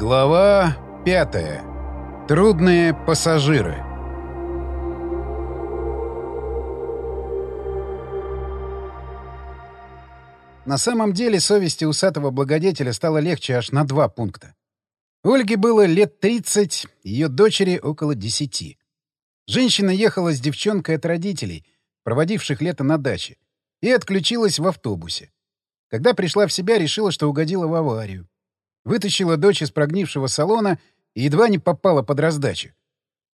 Глава пятая. Трудные пассажиры. На самом деле совести усатого благодетеля стало легче аж на два пункта. Ольге было лет 30, ее дочери около 10. Женщина ехала с девчонкой от родителей, проводивших лето на даче, и отключилась в автобусе. Когда пришла в себя, решила, что угодила в аварию. Вытащила дочь из прогнившего салона и едва не попала под раздачу.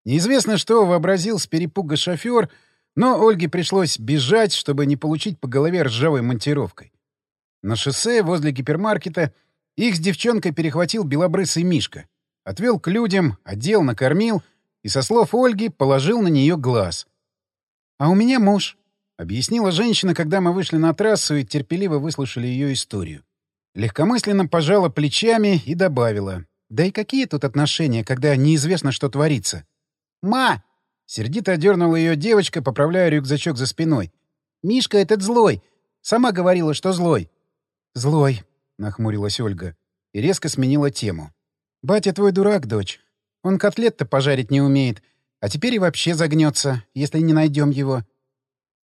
Неизвестно, что вообразил с перепуга шофер, но Ольге пришлось бежать, чтобы не получить по голове ржавой монтировкой. На шоссе возле гипермаркета их с девчонкой перехватил белобрысый Мишка. Отвел к людям, одел, накормил и, со слов Ольги, положил на нее глаз. «А у меня муж», — объяснила женщина, когда мы вышли на трассу и терпеливо выслушали ее историю. Легкомысленно пожала плечами и добавила. «Да и какие тут отношения, когда неизвестно, что творится?» «Ма!» — сердито одернула ее девочка, поправляя рюкзачок за спиной. «Мишка этот злой. Сама говорила, что злой». «Злой», — нахмурилась Ольга и резко сменила тему. «Батя твой дурак, дочь. Он котлет-то пожарить не умеет, а теперь и вообще загнется, если не найдем его».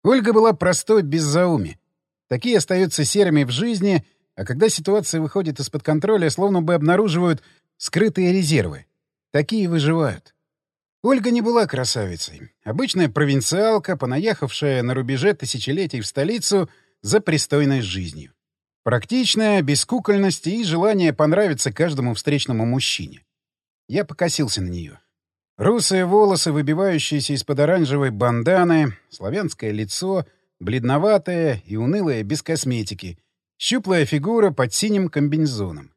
Ольга была простой без зауми. Такие остаются серыми в жизни — а когда ситуация выходит из-под контроля, словно бы обнаруживают скрытые резервы. Такие выживают. Ольга не была красавицей. Обычная провинциалка, понаехавшая на рубеже тысячелетий в столицу за пристойной жизнью. Практичная, без кукольности и желание понравиться каждому встречному мужчине. Я покосился на нее. Русые волосы, выбивающиеся из-под оранжевой банданы, славянское лицо, бледноватое и унылое без косметики — Щуплая фигура под синим комбинезоном.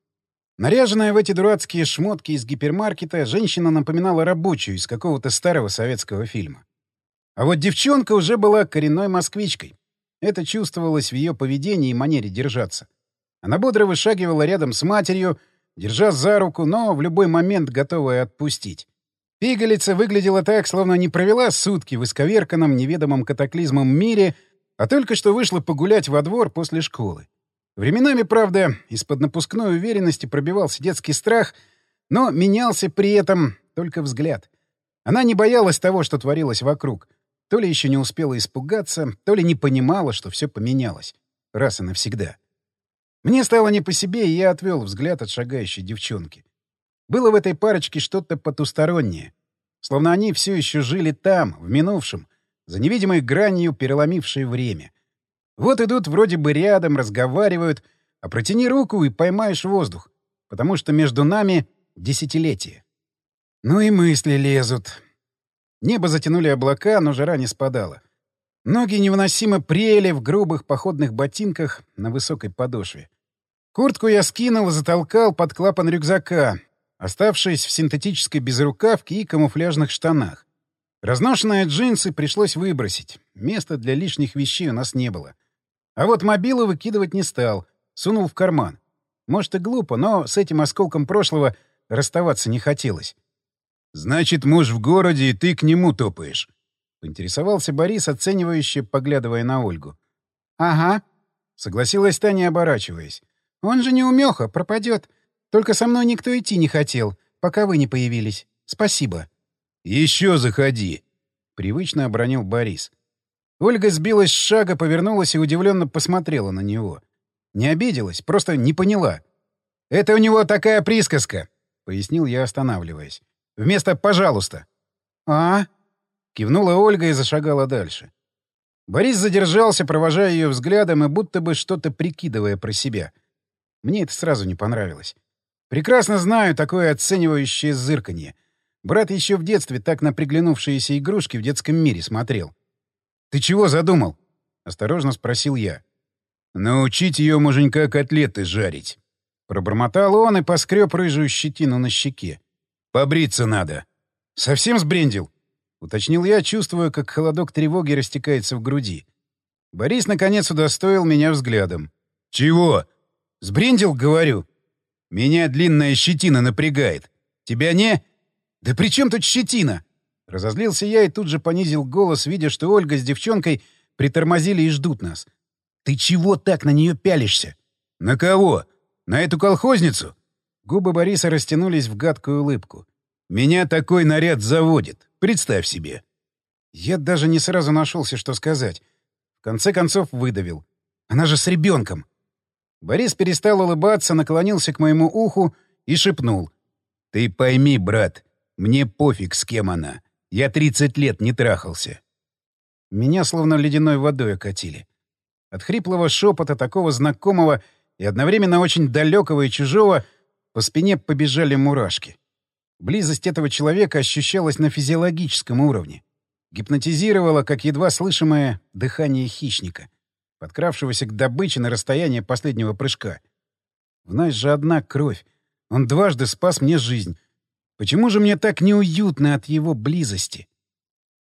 Наряженная в эти дурацкие шмотки из гипермаркета, женщина напоминала рабочую из какого-то старого советского фильма. А вот девчонка уже была коренной москвичкой. Это чувствовалось в ее поведении и манере держаться. Она бодро вышагивала рядом с матерью, держа за руку, но в любой момент готовая отпустить. Пигалица выглядела так, словно не провела сутки в исковерканном неведомом катаклизмом мире, а только что вышла погулять во двор после школы. Временами, правда, из-под напускной уверенности пробивался детский страх, но менялся при этом только взгляд. Она не боялась того, что творилось вокруг. То ли еще не успела испугаться, то ли не понимала, что все поменялось. Раз и навсегда. Мне стало не по себе, и я отвел взгляд от шагающей девчонки. Было в этой парочке что-то потустороннее. Словно они все еще жили там, в минувшем, за невидимой гранью, переломившей время. Вот идут вроде бы рядом, разговаривают, а протяни руку и поймаешь воздух, потому что между нами десятилетие. Ну и мысли лезут. Небо затянули облака, но жара не спадала. Ноги невыносимо прели в грубых походных ботинках на высокой подошве. Куртку я скинул и затолкал под клапан рюкзака, оставшись в синтетической безрукавке и камуфляжных штанах. Разношенные джинсы пришлось выбросить. Места для лишних вещей у нас не было. А вот мобилу выкидывать не стал, сунул в карман. Может и глупо, но с этим осколком прошлого расставаться не хотелось. «Значит, муж в городе, и ты к нему топаешь?» — поинтересовался Борис, оценивающе поглядывая на Ольгу. «Ага», — согласилась Таня, оборачиваясь. «Он же не умеха, пропадет. Только со мной никто идти не хотел, пока вы не появились. Спасибо». «Еще заходи», — привычно обронил Борис. Ольга сбилась с шага, повернулась и удивленно посмотрела на него. Не обиделась, просто не поняла. «Это у него такая присказка», — пояснил я, останавливаясь. «Вместо «пожалуйста». «А?» — кивнула Ольга и зашагала дальше. Борис задержался, провожая ее взглядом и будто бы что-то прикидывая про себя. Мне это сразу не понравилось. Прекрасно знаю такое оценивающее зырканье. Брат еще в детстве так на приглянувшиеся игрушки в детском мире смотрел. «Ты чего задумал?» — осторожно спросил я. «Научить ее муженька котлеты жарить». Пробормотал он и поскреб рыжую щетину на щеке. «Побриться надо». «Совсем сбрендил?» — уточнил я, чувствуя, как холодок тревоги растекается в груди. Борис, наконец, удостоил меня взглядом. «Чего?» «Сбрендил, говорю». «Меня длинная щетина напрягает. Тебя не...» «Да при чем тут щетина?» Разозлился я и тут же понизил голос, видя, что Ольга с девчонкой притормозили и ждут нас. «Ты чего так на нее пялишься?» «На кого? На эту колхозницу?» Губы Бориса растянулись в гадкую улыбку. «Меня такой наряд заводит. Представь себе». Я даже не сразу нашелся, что сказать. В конце концов выдавил. «Она же с ребенком. Борис перестал улыбаться, наклонился к моему уху и шепнул. «Ты пойми, брат, мне пофиг, с кем она. Я 30 лет не трахался». Меня словно ледяной водой окатили. От хриплого шепота, такого знакомого и одновременно очень далекого и чужого, по спине побежали мурашки. Близость этого человека ощущалась на физиологическом уровне. Гипнотизировала, как едва слышимое дыхание хищника, подкравшегося к добыче на расстояние последнего прыжка. В нас же одна кровь. Он дважды спас мне жизнь. Почему же мне так неуютно от его близости?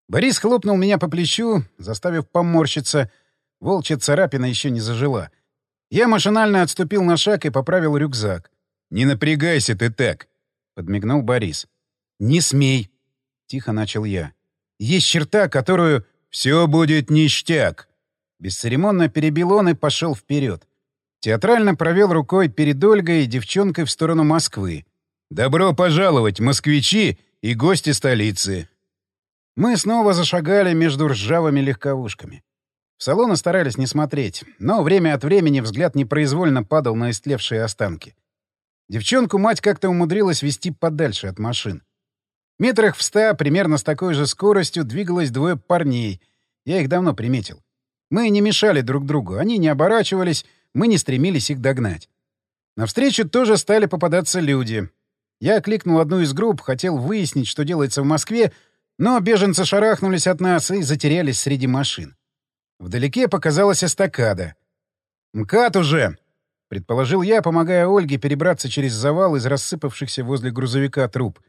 Борис хлопнул меня по плечу, заставив поморщиться. Волчья царапина еще не зажила. Я машинально отступил на шаг и поправил рюкзак. «Не напрягайся ты так!» — подмигнул Борис. «Не смей!» — тихо начал я. «Есть черта, которую...» «Все будет ништяк!» Бесцеремонно перебил он и пошел вперед. Театрально провел рукой перед Ольгой и девчонкой в сторону Москвы. «Добро пожаловать, москвичи и гости столицы!» Мы снова зашагали между ржавыми легковушками. В салоны старались не смотреть, но время от времени взгляд непроизвольно падал на истлевшие останки. Девчонку мать как-то умудрилась вести подальше от машин. Метрах в ста, примерно с такой же скоростью, двигалось двое парней. Я их давно приметил. Мы не мешали друг другу, они не оборачивались, мы не стремились их догнать. Навстречу тоже стали попадаться люди. Я окликнул одну из групп, хотел выяснить, что делается в Москве, но беженцы шарахнулись от нас и затерялись среди машин. Вдалеке показалась эстакада. «МКАД уже!» — предположил я, помогая Ольге перебраться через завал из рассыпавшихся возле грузовика труб.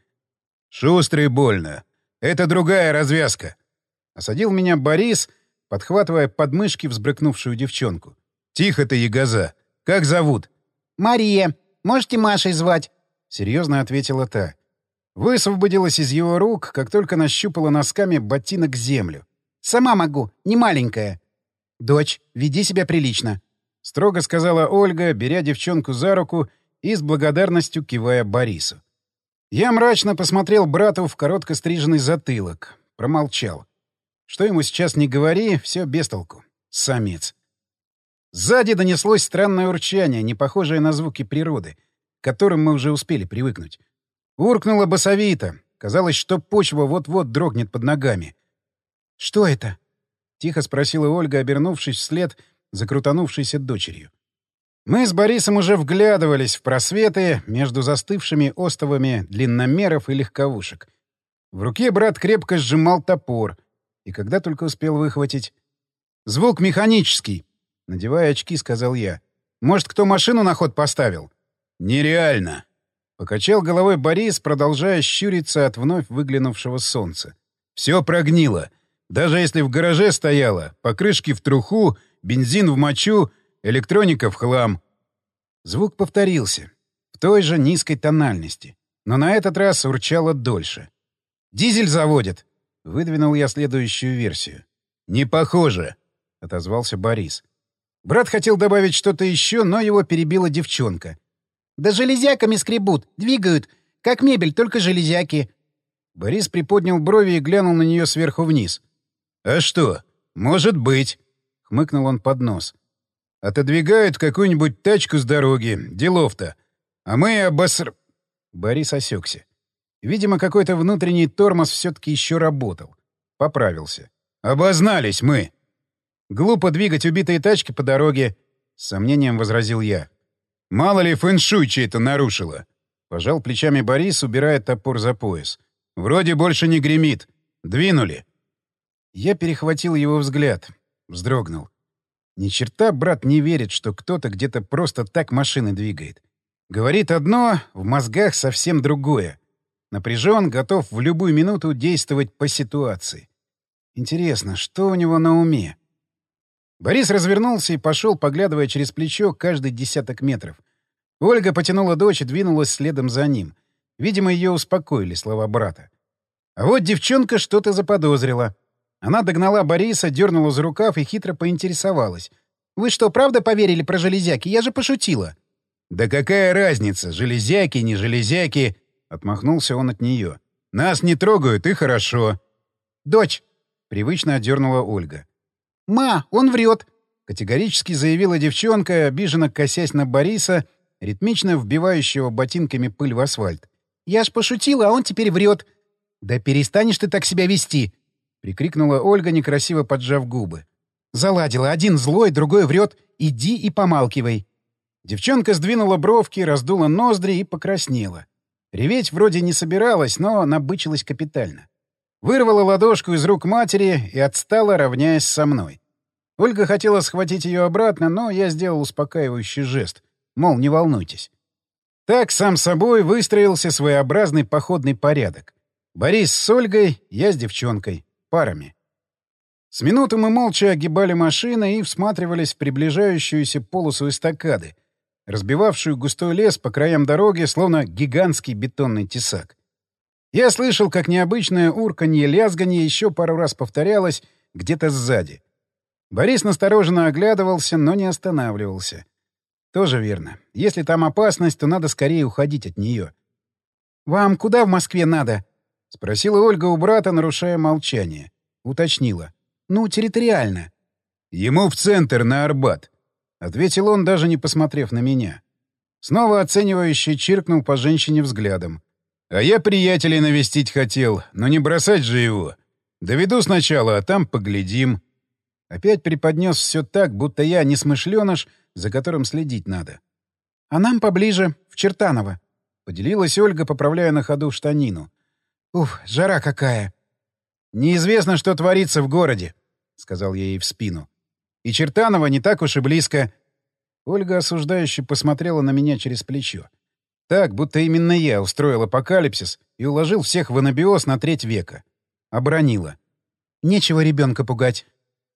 «Шустрый больно. Это другая развязка». Осадил меня Борис, подхватывая подмышки взбрыкнувшую девчонку. «Тихо ты, ягоза. Как зовут?» «Мария. Можете Машей звать?» — серьезно ответила та. Высвободилась из его рук, как только нащупала носками ботинок землю. «Сама могу. Не маленькая». «Дочь, веди себя прилично», — строго сказала Ольга, беря девчонку за руку и с благодарностью кивая Борису. Я мрачно посмотрел брату в коротко стриженный затылок. Промолчал. Что ему сейчас не говори, все без толку. Самец. Сзади донеслось странное урчание, не похожее на звуки природы, которым мы уже успели привыкнуть. Уркнуло басовито. Казалось, что почва вот-вот дрогнет под ногами. «Что это?» — тихо спросила Ольга, обернувшись вслед за крутанувшейся дочерью. Мы с Борисом уже вглядывались в просветы между застывшими остовами длинномеров и легковушек. В руке брат крепко сжимал топор, и когда только успел выхватить... «Звук механический!» — надевая очки, сказал я. «Может, кто машину на ход поставил?» «Нереально!» — покачал головой Борис, продолжая щуриться от вновь выглянувшего солнца. «Все прогнило. Даже если в гараже стояло, покрышки в труху, бензин в мочу, электроника в хлам. Звук повторился. В той же низкой тональности. Но на этот раз урчало дольше. «Дизель заводит!» — выдвинул я следующую версию. «Не похоже!» — отозвался Борис. Брат хотел добавить что-то еще, но его перебила девчонка. «Да железяками скребут, двигают. Как мебель, только железяки». Борис приподнял брови и глянул на нее сверху вниз. «А что? Может быть!» — хмыкнул он под нос. «Отодвигают какую-нибудь тачку с дороги. Делов-то. А мы обоср...» Борис осекся. Видимо, какой-то внутренний тормоз все-таки еще работал. Поправился. «Обознались мы!» «Глупо двигать убитые тачки по дороге», — с сомнением возразил я. «Мало ли фэншуй чей-то нарушила!» Пожал плечами Борис, убирая топор за пояс. «Вроде больше не гремит. Двинули!» Я перехватил его взгляд. Вздрогнул. Ни черта брат не верит, что кто-то где-то просто так машины двигает. Говорит одно, в мозгах совсем другое. Напряжен, готов в любую минуту действовать по ситуации. Интересно, что у него на уме? Борис развернулся и пошел, поглядывая через плечо каждый десяток метров. Ольга потянула дочь и двинулась следом за ним. Видимо, ее успокоили слова брата. А вот девчонка что-то заподозрила. Она догнала Бориса, дернула за рукав и хитро поинтересовалась. «Вы что, правда поверили про железяки? Я же пошутила». «Да какая разница, железяки, не железяки?» — отмахнулся он от нее. «Нас не трогают, и хорошо». «Дочь!» — привычно отдернула Ольга. «Ма, он врет!» — категорически заявила девчонка, обиженно косясь на Бориса, ритмично вбивающего ботинками пыль в асфальт. «Я ж пошутила, а он теперь врет!» «Да перестанешь ты так себя вести!» — прикрикнула Ольга, некрасиво поджав губы. «Заладила. Один злой, другой врет. Иди и помалкивай». Девчонка сдвинула бровки, раздула ноздри и покраснела. Реветь вроде не собиралась, но набычилась капитально. Вырвала ладошку из рук матери и отстала, равняясь со мной. Ольга хотела схватить ее обратно, но я сделал успокаивающий жест. Мол, не волнуйтесь. Так сам собой выстроился своеобразный походный порядок. Борис с Ольгой, я с девчонкой. Парами. С минуты мы молча огибали машины и всматривались в приближающуюся полосу эстакады, разбивавшую густой лес по краям дороги, словно гигантский бетонный тесак. Я слышал, как необычное урканье-лязганье еще пару раз повторялось где-то сзади. Борис настороженно оглядывался, но не останавливался. Тоже верно. Если там опасность, то надо скорее уходить от нее. «Вам куда в Москве надо?» — спросила Ольга у брата, нарушая молчание. Уточнила. «Ну, территориально». «Ему в центр, на Арбат», — ответил он, даже не посмотрев на меня. Снова оценивающе чиркнул по женщине взглядом. А я приятелей навестить хотел, но не бросать же его. Доведу сначала, а там поглядим. Опять преподнес все так, будто я несмышленыш, за которым следить надо. — А нам поближе, в Чертаново, — поделилась Ольга, поправляя на ходу штанину. — Уф, жара какая! — Неизвестно, что творится в городе, — сказал я ей в спину. — И Чертаново не так уж и близко. Ольга осуждающе посмотрела на меня через плечо. Так, будто именно я устроил апокалипсис и уложил всех в анабиоз на треть века. Обронила. Нечего ребенка пугать.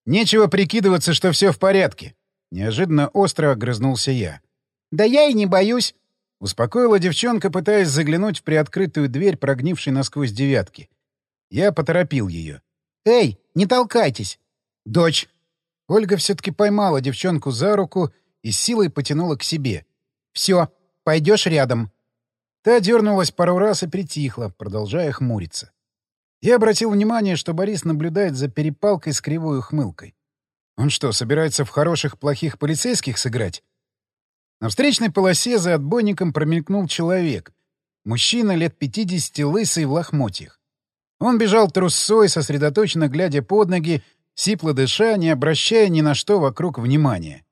Нечего прикидываться, что все в порядке. Неожиданно остро огрызнулся я. Да я и не боюсь. Успокоила девчонка, пытаясь заглянуть в приоткрытую дверь, прогнившей насквозь девятки. Я поторопил ее. «Эй, не толкайтесь!» «Дочь!» Ольга все-таки поймала девчонку за руку и силой потянула к себе. «Все, Пойдешь рядом». Та дернулась пару раз и притихла, продолжая хмуриться. Я обратил внимание, что Борис наблюдает за перепалкой с кривой ухмылкой. Он что, собирается в хороших-плохих полицейских сыграть? На встречной полосе за отбойником промелькнул человек. Мужчина лет 50, лысый в лохмотьях. Он бежал трусцой, сосредоточенно глядя под ноги, сипло дыша, не обращая ни на что вокруг внимания.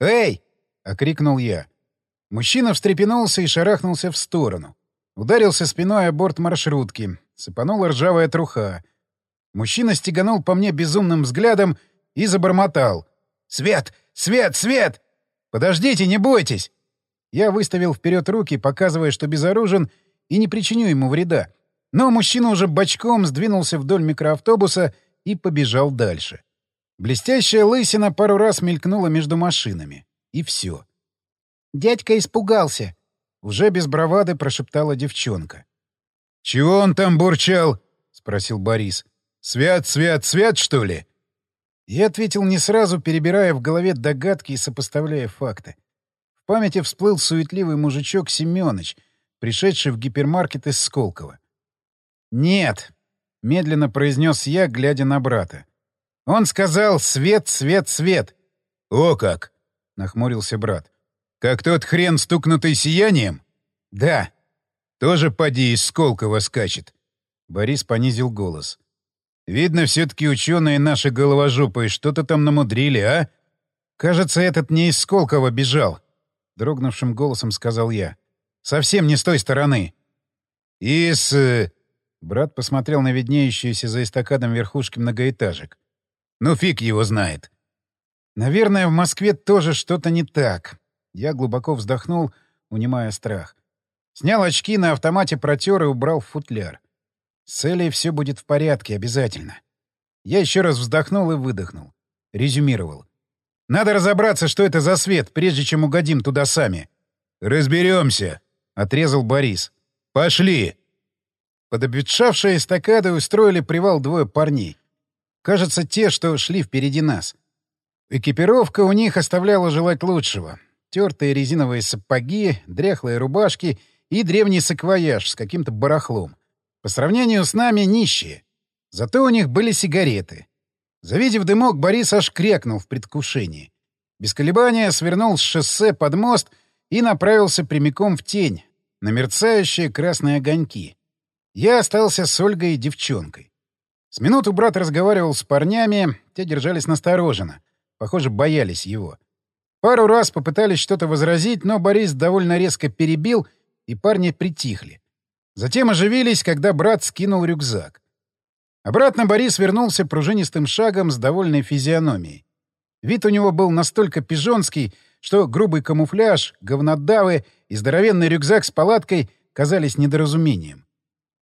«Эй!» — окрикнул я. Мужчина встрепенулся и шарахнулся в сторону. Ударился спиной о борт маршрутки. Сыпанула ржавая труха. Мужчина стеганул по мне безумным взглядом и забормотал. «Свет! Свет! Свет! Подождите, не бойтесь!» Я выставил вперед руки, показывая, что безоружен и не причиню ему вреда. Но мужчина уже бочком сдвинулся вдоль микроавтобуса и побежал дальше. Блестящая лысина пару раз мелькнула между машинами. И все. Дядька испугался. Уже без бравады прошептала девчонка. «Чего он там бурчал?» — спросил Борис. «Свят, свят, свят, что ли?» Я ответил не сразу, перебирая в голове догадки и сопоставляя факты. В памяти всплыл суетливый мужичок Семёныч, пришедший в гипермаркет из Сколково. «Нет», — медленно произнес я, глядя на брата. Он сказал «свет, свет, свет». «О как!» — нахмурился брат. Как тот хрен, стукнутый сиянием? Да. Тоже поди из Сколково скачет. Борис понизил голос. Видно, все-таки ученые наши головожопые что-то там намудрили, а? Кажется, этот не из Сколково бежал. Дрогнувшим голосом сказал я. Совсем не с той стороны. Из... Э, брат посмотрел на виднеющиеся за эстакадом верхушки многоэтажек. Ну, фиг его знает. Наверное, в Москве тоже что-то не так. Я глубоко вздохнул, унимая страх. Снял очки, на автомате протер и убрал в футляр. С целей все будет в порядке, обязательно. Я еще раз вздохнул и выдохнул. Резюмировал. Надо разобраться, что это за свет, прежде чем угодим туда сами. Разберемся, отрезал Борис. Пошли. Под обветшавшей эстакадой устроили привал двое парней. Кажется, те, что шли впереди нас. Экипировка у них оставляла желать лучшего. Тертые резиновые сапоги, дряхлые рубашки и древний саквояж с каким-то барахлом. По сравнению с нами нищие. Зато у них были сигареты. Завидев дымок, Борис аж крякнул в предвкушении. Без колебания свернул с шоссе под мост и направился прямиком в тень, на мерцающие красные огоньки. Я остался с Ольгой и девчонкой. С минуту брат разговаривал с парнями, те держались настороженно. Похоже, боялись его. Пару раз попытались что-то возразить, но Борис довольно резко перебил, и парни притихли. Затем оживились, когда брат скинул рюкзак. Обратно Борис вернулся пружинистым шагом с довольной физиономией. Вид у него был настолько пижонский, что грубый камуфляж, говнодавы и здоровенный рюкзак с палаткой казались недоразумением.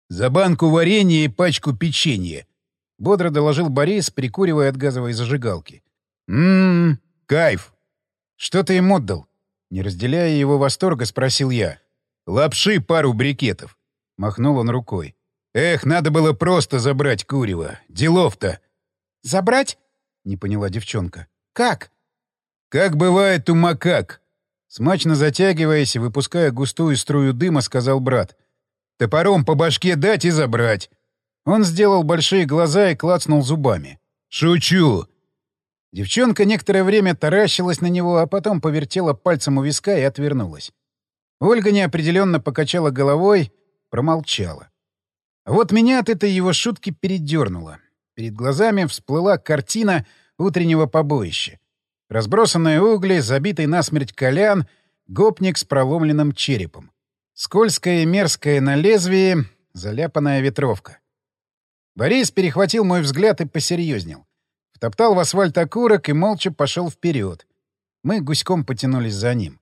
«За банку варенья и пачку печенья», — бодро доложил Борис, прикуривая от газовой зажигалки. «Ммм, кайф!» «Что ты им отдал?» Не разделяя его восторга, спросил я. «Лапши пару брикетов», — махнул он рукой. Эх, надо было просто забрать курева. Делов-то. Забрать? Не поняла девчонка. Как? Как бывает у макак. Смачно затягиваясь и выпуская густую струю дыма, сказал брат. Топором по башке дать и забрать. Он сделал большие глаза и клацнул зубами. «Шучу!» Девчонка некоторое время таращилась на него, а потом повертела пальцем у виска и отвернулась. Ольга неопределенно покачала головой, промолчала. Вот меня от этой его шутки передернуло. Перед глазами всплыла картина утреннего побоища. Разбросанные угли, забитый насмерть колян, гопник с проломленным черепом. Скользкое и мерзкое на лезвии, заляпанная ветровка. Борис перехватил мой взгляд и посерьезнел. Втоптал в асфальт окурок и молча пошел вперед. Мы гуськом потянулись за ним.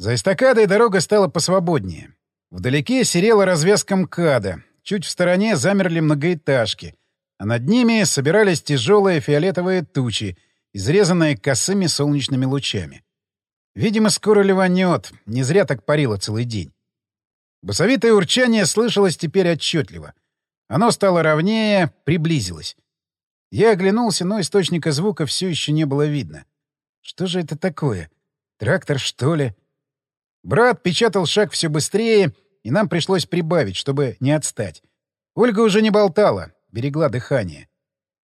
За эстакадой дорога стала посвободнее. Вдалеке серела развязка МКАДа, Чуть в стороне замерли многоэтажки, а над ними собирались тяжелые фиолетовые тучи, изрезанные косыми солнечными лучами. Видимо, скоро ливанет, не зря так парило целый день. Басовитое урчание слышалось теперь отчетливо. Оно стало ровнее, приблизилось. Я оглянулся, но источника звука все еще не было видно. Что же это такое? Трактор, что ли? Брат печатал шаг все быстрее — и нам пришлось прибавить, чтобы не отстать. Ольга уже не болтала, берегла дыхание.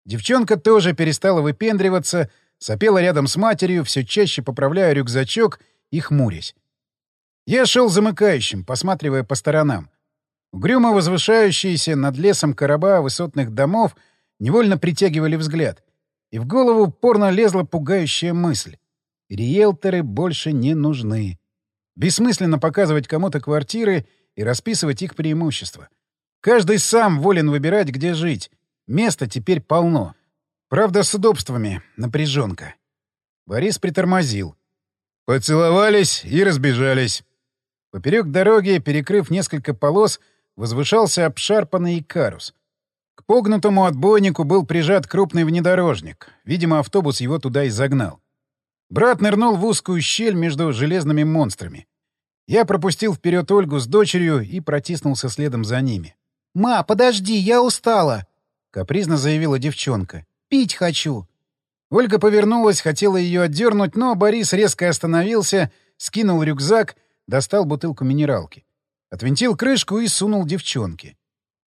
Девчонка тоже перестала выпендриваться, сопела рядом с матерью, все чаще поправляя рюкзачок и хмурясь. Я шел замыкающим, посматривая по сторонам. Угрюмо возвышающиеся над лесом короба высотных домов невольно притягивали взгляд. И в голову порно лезла пугающая мысль. Риэлторы больше не нужны. Бессмысленно показывать кому-то квартиры и расписывать их преимущества. Каждый сам волен выбирать, где жить. Места теперь полно. Правда, с удобствами. Напряженка. Борис притормозил. Поцеловались и разбежались. Поперек дороги, перекрыв несколько полос, возвышался обшарпанный карус. К погнутому отбойнику был прижат крупный внедорожник. Видимо, автобус его туда и загнал. Брат нырнул в узкую щель между железными монстрами. Я пропустил вперед Ольгу с дочерью и протиснулся следом за ними. «Ма, подожди, я устала!» — капризно заявила девчонка. «Пить хочу!» Ольга повернулась, хотела ее отдернуть, но Борис резко остановился, скинул рюкзак, достал бутылку минералки. Отвинтил крышку и сунул девчонке.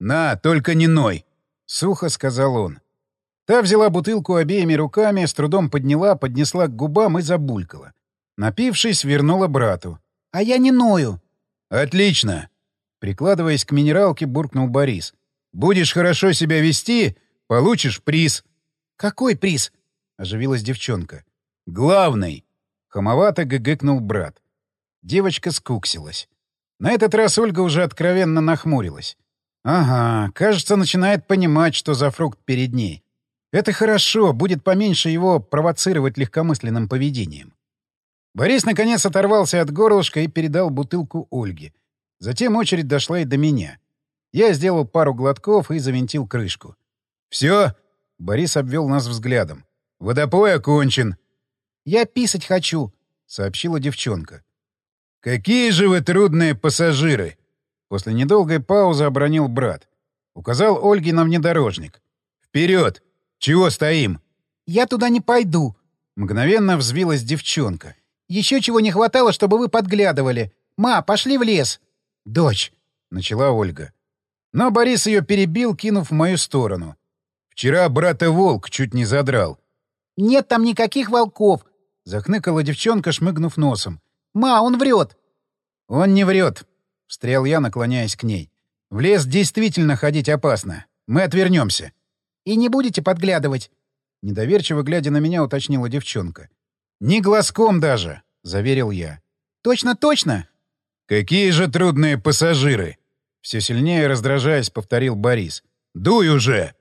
«На, только не ной!» — сухо сказал он. Та взяла бутылку обеими руками, с трудом подняла, поднесла к губам и забулькала. Напившись, вернула брату. А я не ною. Отлично. Прикладываясь к минералке, буркнул Борис. Будешь хорошо себя вести, получишь приз. Какой приз? Оживилась девчонка. Главный. Хамовато гыгыкнул брат. Девочка скуксилась. На этот раз Ольга уже откровенно нахмурилась. Ага, кажется, начинает понимать, что за фрукт перед ней. Это хорошо, будет поменьше его провоцировать легкомысленным поведением. Борис наконец оторвался от горлышка и передал бутылку Ольге. Затем очередь дошла и до меня. Я сделал пару глотков и завинтил крышку. «Все?» — Борис обвел нас взглядом. «Водопой окончен». «Я писать хочу», — сообщила девчонка. «Какие же вы трудные пассажиры!» После недолгой паузы обронил брат. Указал Ольге на внедорожник. «Вперед! Чего стоим?» «Я туда не пойду!» Мгновенно взвилась девчонка. Еще чего не хватало, чтобы вы подглядывали. Ма, пошли в лес. Дочь, — начала Ольга. Но Борис ее перебил, кинув в мою сторону. Вчера брата волк чуть не задрал. Нет там никаких волков, — захныкала девчонка, шмыгнув носом. Ма, он врет. Он не врет, — встрял я, наклоняясь к ней. В лес действительно ходить опасно. Мы отвернемся. И не будете подглядывать? Недоверчиво глядя на меня, уточнила девчонка. «Ни глазком даже!» — заверил я. «Точно, точно!» «Какие же трудные пассажиры!» Все сильнее раздражаясь, повторил Борис. «Дуй уже!»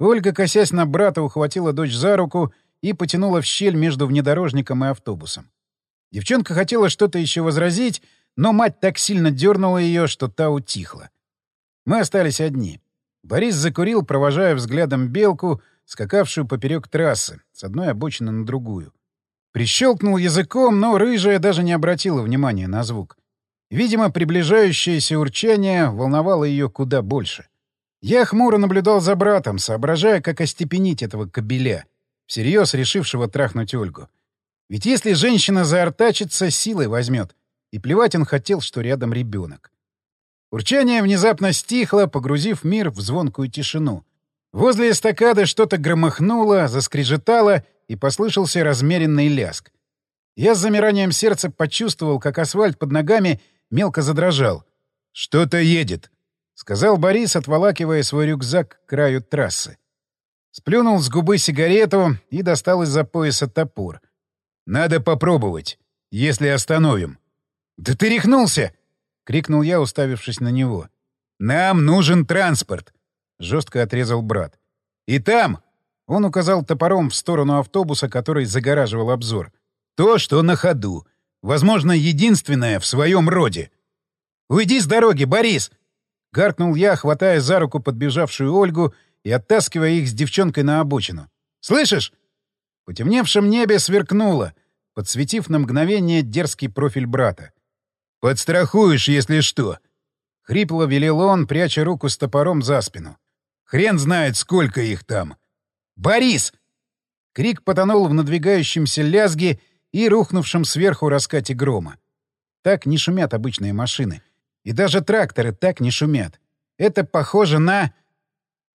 Ольга, косясь на брата, ухватила дочь за руку и потянула в щель между внедорожником и автобусом. Девчонка хотела что-то еще возразить, но мать так сильно дернула ее, что та утихла. Мы остались одни. Борис закурил, провожая взглядом белку, скакавшую поперек трассы, с одной обочины на другую. Прищелкнул языком, но рыжая даже не обратила внимания на звук. Видимо, приближающееся урчание волновало ее куда больше. Я хмуро наблюдал за братом, соображая, как остепенить этого кобеля, всерьез решившего трахнуть Ольгу. Ведь если женщина заортачится, силой возьмет. И плевать он хотел, что рядом ребенок. Урчание внезапно стихло, погрузив мир в звонкую тишину. Возле эстакады что-то громыхнуло, заскрежетало, и послышался размеренный ляск. Я с замиранием сердца почувствовал, как асфальт под ногами мелко задрожал. «Что-то едет», — сказал Борис, отволакивая свой рюкзак к краю трассы. Сплюнул с губы сигарету и достал из-за пояса топор. «Надо попробовать, если остановим». «Да ты рехнулся!» — крикнул я, уставившись на него. «Нам нужен транспорт. — жестко отрезал брат. «И там!» — он указал топором в сторону автобуса, который загораживал обзор. «То, что на ходу. Возможно, единственное в своем роде». «Уйди с дороги, Борис!» — гаркнул я, хватая за руку подбежавшую Ольгу и оттаскивая их с девчонкой на обочину. «Слышишь?» В потемневшем небе сверкнуло, подсветив на мгновение дерзкий профиль брата. «Подстрахуешь, если что!» — хрипло велел он, пряча руку с топором за спину. Хрен знает, сколько их там. «Борис!» Крик потонул в надвигающемся лязге и рухнувшем сверху раскате грома. Так не шумят обычные машины. И даже тракторы так не шумят. Это похоже на...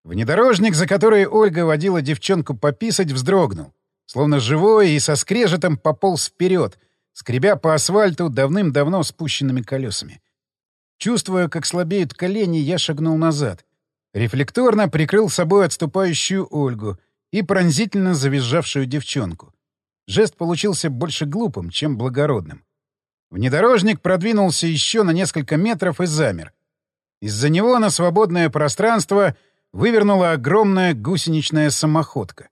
Внедорожник, за который Ольга водила девчонку пописать, вздрогнул. Словно живой и со скрежетом пополз вперед, скребя по асфальту давным-давно спущенными колесами. Чувствуя, как слабеют колени, я шагнул назад — Рефлекторно прикрыл собой отступающую Ольгу и пронзительно завизжавшую девчонку. Жест получился больше глупым, чем благородным. Внедорожник продвинулся еще на несколько метров и замер. Из-за него на свободное пространство вывернула огромная гусеничная самоходка.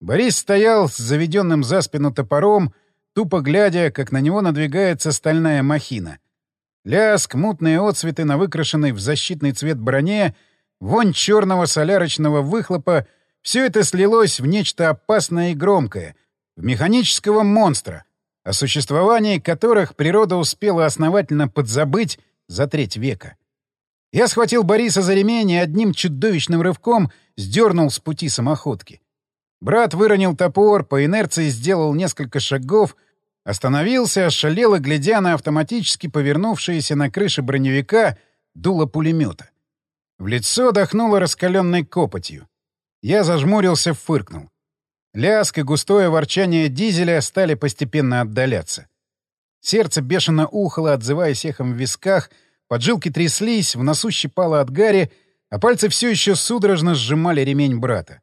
Борис стоял с заведенным за спину топором, тупо глядя, как на него надвигается стальная махина. Ляск, мутные отцветы на выкрашенной в защитный цвет броне — Вонь черного солярочного выхлопа — все это слилось в нечто опасное и громкое, в механического монстра, о существовании которых природа успела основательно подзабыть за треть века. Я схватил Бориса за ремень и одним чудовищным рывком сдернул с пути самоходки. Брат выронил топор, по инерции сделал несколько шагов, остановился, ошалело, глядя на автоматически повернувшееся на крыше броневика дуло пулемета. В лицо дохнуло раскаленной копотью. Я зажмурился, фыркнул. Лязг и густое ворчание дизеля стали постепенно отдаляться. Сердце бешено ухало, отзываясь эхом в висках, поджилки тряслись, в носу щипало от гари, а пальцы все еще судорожно сжимали ремень брата.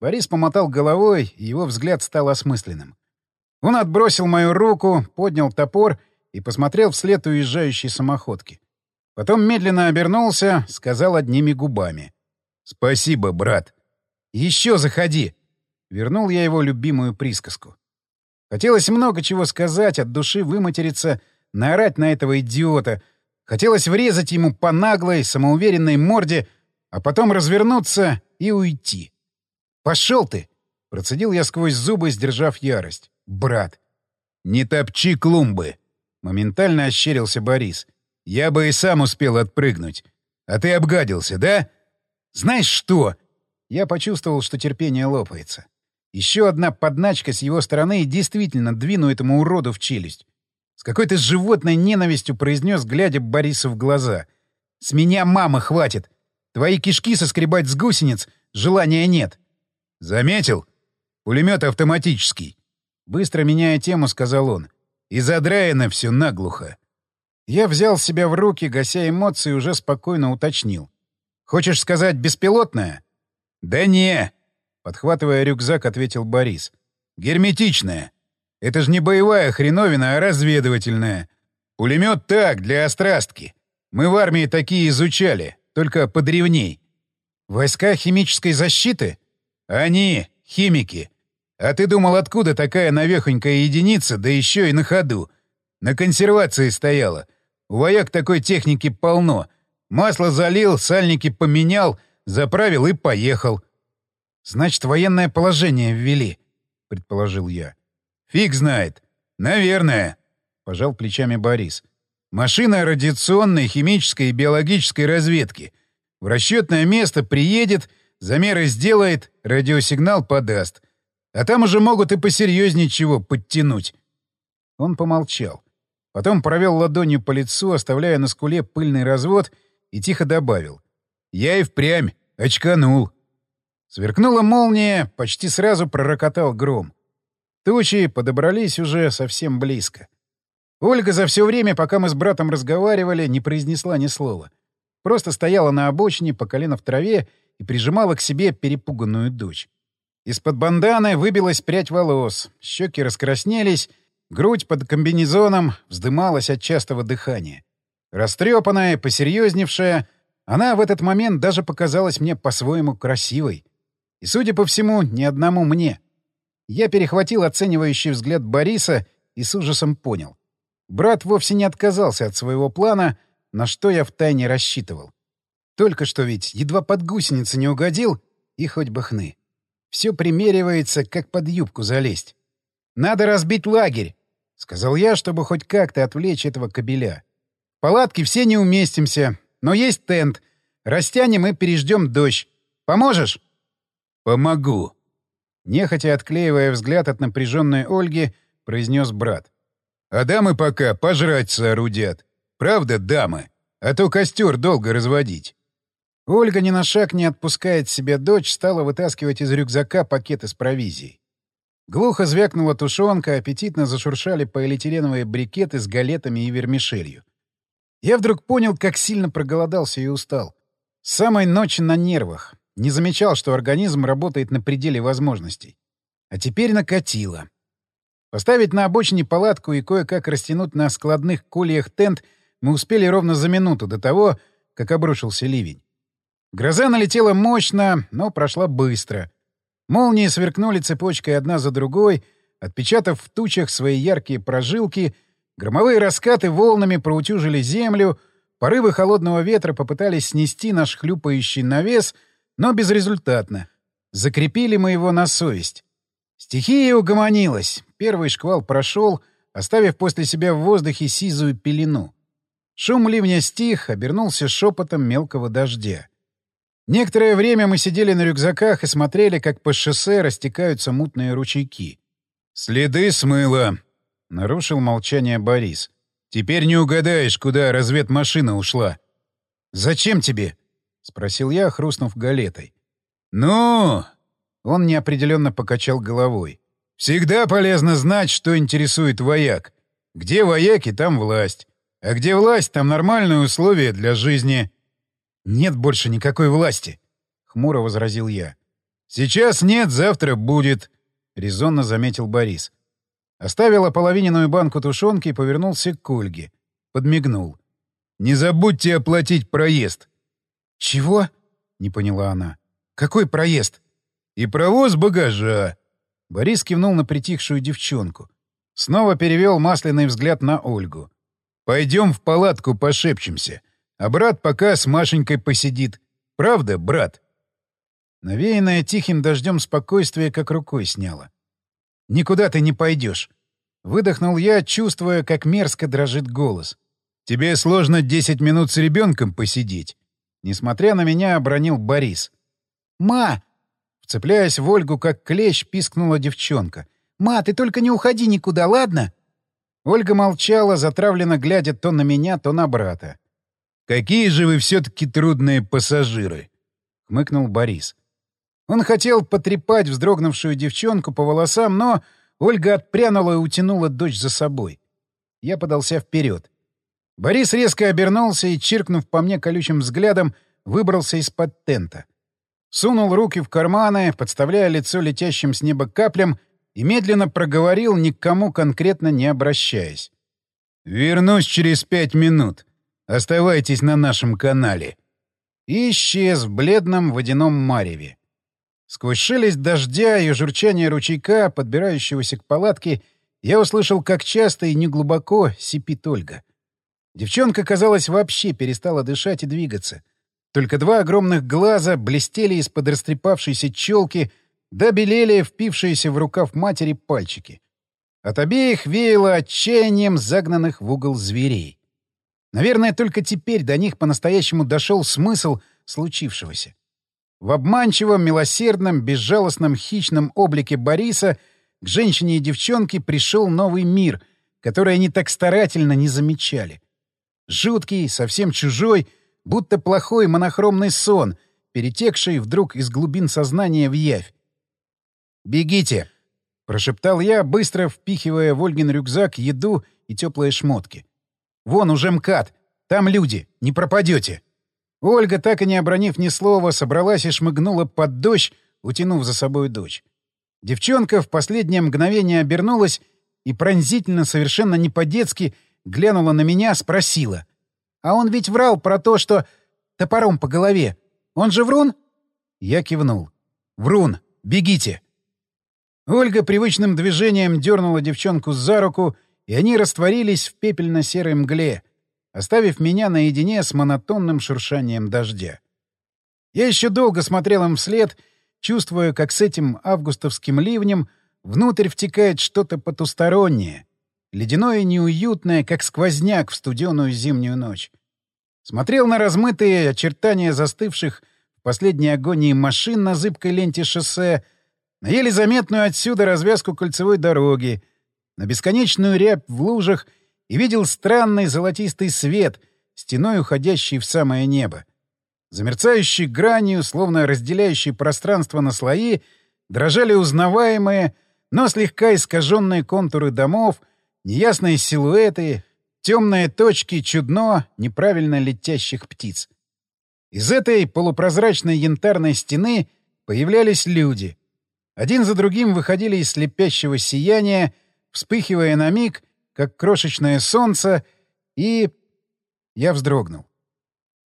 Борис помотал головой, и его взгляд стал осмысленным. Он отбросил мою руку, поднял топор и посмотрел вслед уезжающей самоходки. Потом медленно обернулся, сказал одними губами. «Спасибо, брат». «Еще заходи!» Вернул я его любимую присказку. Хотелось много чего сказать, от души выматериться, наорать на этого идиота. Хотелось врезать ему по наглой, самоуверенной морде, а потом развернуться и уйти. «Пошел ты!» — процедил я сквозь зубы, сдержав ярость. «Брат!» «Не топчи клумбы!» — моментально ощерился Борис. Я бы и сам успел отпрыгнуть. А ты обгадился, да? Знаешь что? Я почувствовал, что терпение лопается. Еще одна подначка с его стороны действительно двину этому уроду в челюсть. С какой-то животной ненавистью произнес, глядя Борису в глаза. «С меня мама хватит! Твои кишки соскребать с гусениц желания нет!» «Заметил? Пулемет автоматический!» Быстро меняя тему, сказал он. «И задраено все наглухо!» Я взял себя в руки, гася эмоции, уже спокойно уточнил. «Хочешь сказать, беспилотная?» «Да не!» — подхватывая рюкзак, ответил Борис. «Герметичная. Это же не боевая хреновина, а разведывательная. Пулемет так, для острастки. Мы в армии такие изучали, только подревней. Войска химической защиты? Они — химики. А ты думал, откуда такая навехонькая единица, да еще и на ходу? На консервации стояла. У вояк такой техники полно. Масло залил, сальники поменял, заправил и поехал. — Значит, военное положение ввели, — предположил я. Фиг знает. Наверное, — пожал плечами Борис. Машина радиационной, химической и биологической разведки. В расчетное место приедет, замеры сделает, радиосигнал подаст. А там уже могут и посерьезнее чего подтянуть. Он помолчал. Потом провел ладонью по лицу, оставляя на скуле пыльный развод, и тихо добавил. «Я и впрямь очканул». Сверкнула молния, почти сразу пророкотал гром. Тучи подобрались уже совсем близко. Ольга за все время, пока мы с братом разговаривали, не произнесла ни слова. Просто стояла на обочине по колено в траве и прижимала к себе перепуганную дочь. Из-под банданы выбилась прядь волос, щеки раскраснелись, грудь под комбинезоном вздымалась от частого дыхания. Растрепанная, посерьезневшая, она в этот момент даже показалась мне по-своему красивой. И, судя по всему, ни одному мне — я перехватил оценивающий взгляд Бориса и с ужасом понял. Брат вовсе не отказался от своего плана, на что я втайне рассчитывал. Только что ведь едва под гусеницы не угодил, и хоть бы хны. Все примеривается, как под юбку залезть. «Надо разбить лагерь», — сказал я, чтобы хоть как-то отвлечь этого кобеля. «В палатке все не уместимся, но есть тент. Растянем и переждем дождь. Поможешь?» «Помогу», Нехотя отклеивая взгляд от напряженной Ольги, произнес брат. «А дамы пока пожрать соорудят. Правда, дамы? А то костер долго разводить». Ольга ни на шаг не отпускает себе дочь, стала вытаскивать из рюкзака пакеты с провизией. Глухо звякнула тушенка, аппетитно зашуршали полиэтиленовые брикеты с галетами и вермишелью. Я вдруг понял, как сильно проголодался и устал. С самой ночи на нервах. Не замечал, что организм работает на пределе возможностей. А теперь накатило. Поставить на обочине палатку и кое-как растянуть на складных кольях тент мы успели ровно за минуту до того, как обрушился ливень. Гроза налетела мощно, но прошла быстро. Молнии сверкнули цепочкой одна за другой, отпечатав в тучах свои яркие прожилки, громовые раскаты волнами проутюжили землю, порывы холодного ветра попытались снести наш хлюпающий навес — но безрезультатно. Закрепили мы его на совесть. Стихия угомонилась. Первый шквал прошел, оставив после себя в воздухе сизую пелену. Шум ливня стих, обернулся шепотом мелкого дождя. Некоторое время мы сидели на рюкзаках и смотрели, как по шоссе растекаются мутные ручейки. «Следы смыло», — нарушил молчание Борис. «Теперь не угадаешь, куда разведмашина ушла». «Зачем тебе?» — спросил я, хрустнув галетой. «Ну...» — он неопределенно покачал головой. «Всегда полезно знать, что интересует вояк. Где вояки, там власть. А где власть, там нормальные условия для жизни». «Нет больше никакой власти», — хмуро возразил я. «Сейчас нет, завтра будет», — резонно заметил Борис. Оставил ополовиненную банку тушенки и повернулся к Ольге. Подмигнул. «Не забудьте оплатить проезд». «Чего?» — не поняла она. «Какой проезд?» «И провоз багажа». Борис кивнул на притихшую девчонку. Снова перевел масляный взгляд на Ольгу. «Пойдем в палатку пошепчемся. А брат пока с Машенькой посидит. Правда, брат?» Навеянное тихим дождем спокойствие как рукой сняло. «Никуда ты не пойдешь. Выдохнул я, чувствуя, как мерзко дрожит голос. «Тебе сложно десять минут с ребенком посидеть. Несмотря на меня, обронил Борис. «Ма!» — Вцепляясь в Ольгу, как клещ, пискнула девчонка. «Ма, ты только не уходи никуда, ладно?» Ольга молчала, затравленно глядя то на меня, то на брата. «Какие же вы все-таки трудные пассажиры!» — хмыкнул Борис. Он хотел потрепать вздрогнувшую девчонку по волосам, но Ольга отпрянула и утянула дочь за собой. Я подался вперед. Борис резко обернулся и, чиркнув по мне колючим взглядом, выбрался из-под тента. Сунул руки в карманы, подставляя лицо летящим с неба каплям, и медленно проговорил, никому конкретно не обращаясь. «Вернусь через пять минут. Оставайтесь на нашем канале». И исчез в бледном водяном мареве. Сквозь шелест дождя и журчание ручейка, подбирающегося к палатке, я услышал, как часто и неглубоко сипит Ольга. Девчонка, казалось, вообще перестала дышать и двигаться. Только два огромных глаза блестели из-под растрепавшейся челки — да белели впившиеся в рукав матери пальчики. От обеих веяло отчаянием загнанных в угол зверей. Наверное, только теперь до них по-настоящему дошел смысл случившегося. В обманчивом, милосердном, безжалостном, хищном облике Бориса к женщине и девчонке пришел новый мир, который они так старательно не замечали. Жуткий, совсем чужой, будто плохой монохромный сон, перетекший вдруг из глубин сознания в явь. «Бегите!» — прошептал я, быстро впихивая в Ольгин рюкзак еду и теплые шмотки. «Вон уже МКАД! Там люди! Не пропадете!» Ольга, так и не обронив ни слова, собралась и шмыгнула под дождь, утянув за собой дочь. Девчонка в последнее мгновение обернулась и пронзительно, совершенно не по-детски, глянула на меня, спросила. «А он ведь врал про то, что... топором по голове. Он же врун?» Я кивнул. «Врун! Бегите!» Ольга привычным движением дернула девчонку за руку, и они растворились в пепельно-серой мгле, оставив меня наедине с монотонным шуршанием дождя. Я еще долго смотрел им вслед, чувствуя, как с этим августовским ливнем внутрь втекает что-то потустороннее, ледяное и неуютное, как сквозняк в студеную зимнюю ночь. Смотрел на размытые очертания застывших в последней агонии машин на зыбкой ленте шоссе — на еле заметную отсюда развязку кольцевой дороги, на бесконечную рябь в лужах и видел странный золотистый свет, стеной уходящий в самое небо. Замерцающей гранью, словно разделяющей пространство на слои, дрожали узнаваемые, но слегка искаженные контуры домов, неясные силуэты, темные точки чудно неправильно летящих птиц. Из этой полупрозрачной янтарной стены появлялись люди — один за другим выходили из слепящего сияния, вспыхивая на миг, как крошечное солнце, и... Я вздрогнул.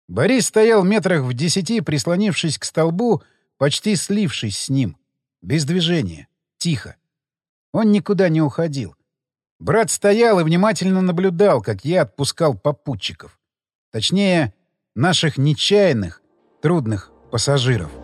Борис стоял метрах в десяти, прислонившись к столбу, почти слившись с ним. Без движения. Тихо. Он никуда не уходил. Брат стоял и внимательно наблюдал, как я отпускал попутчиков. Точнее, наших нечаянных, трудных пассажиров.